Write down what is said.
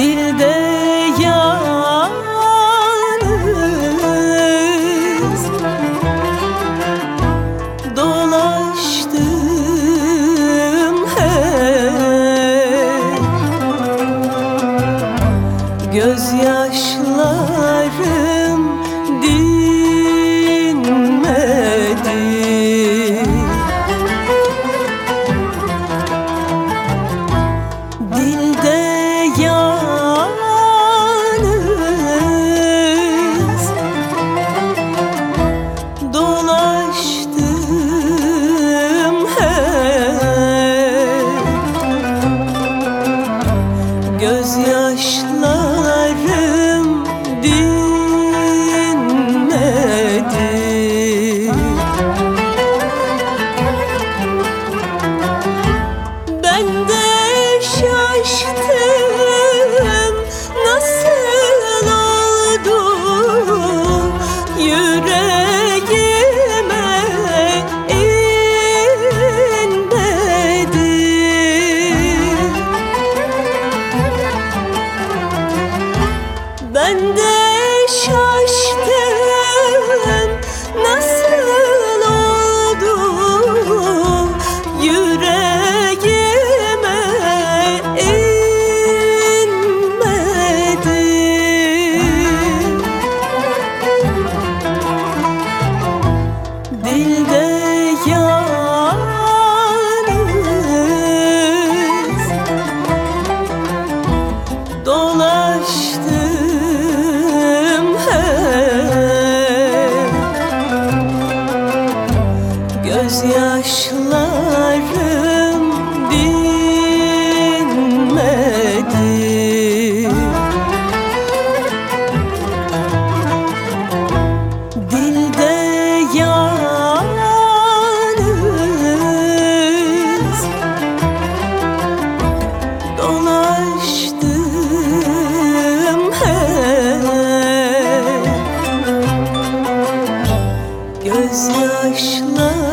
dilde yalnız. Dolaştım hep. Göz bende gözyaşlar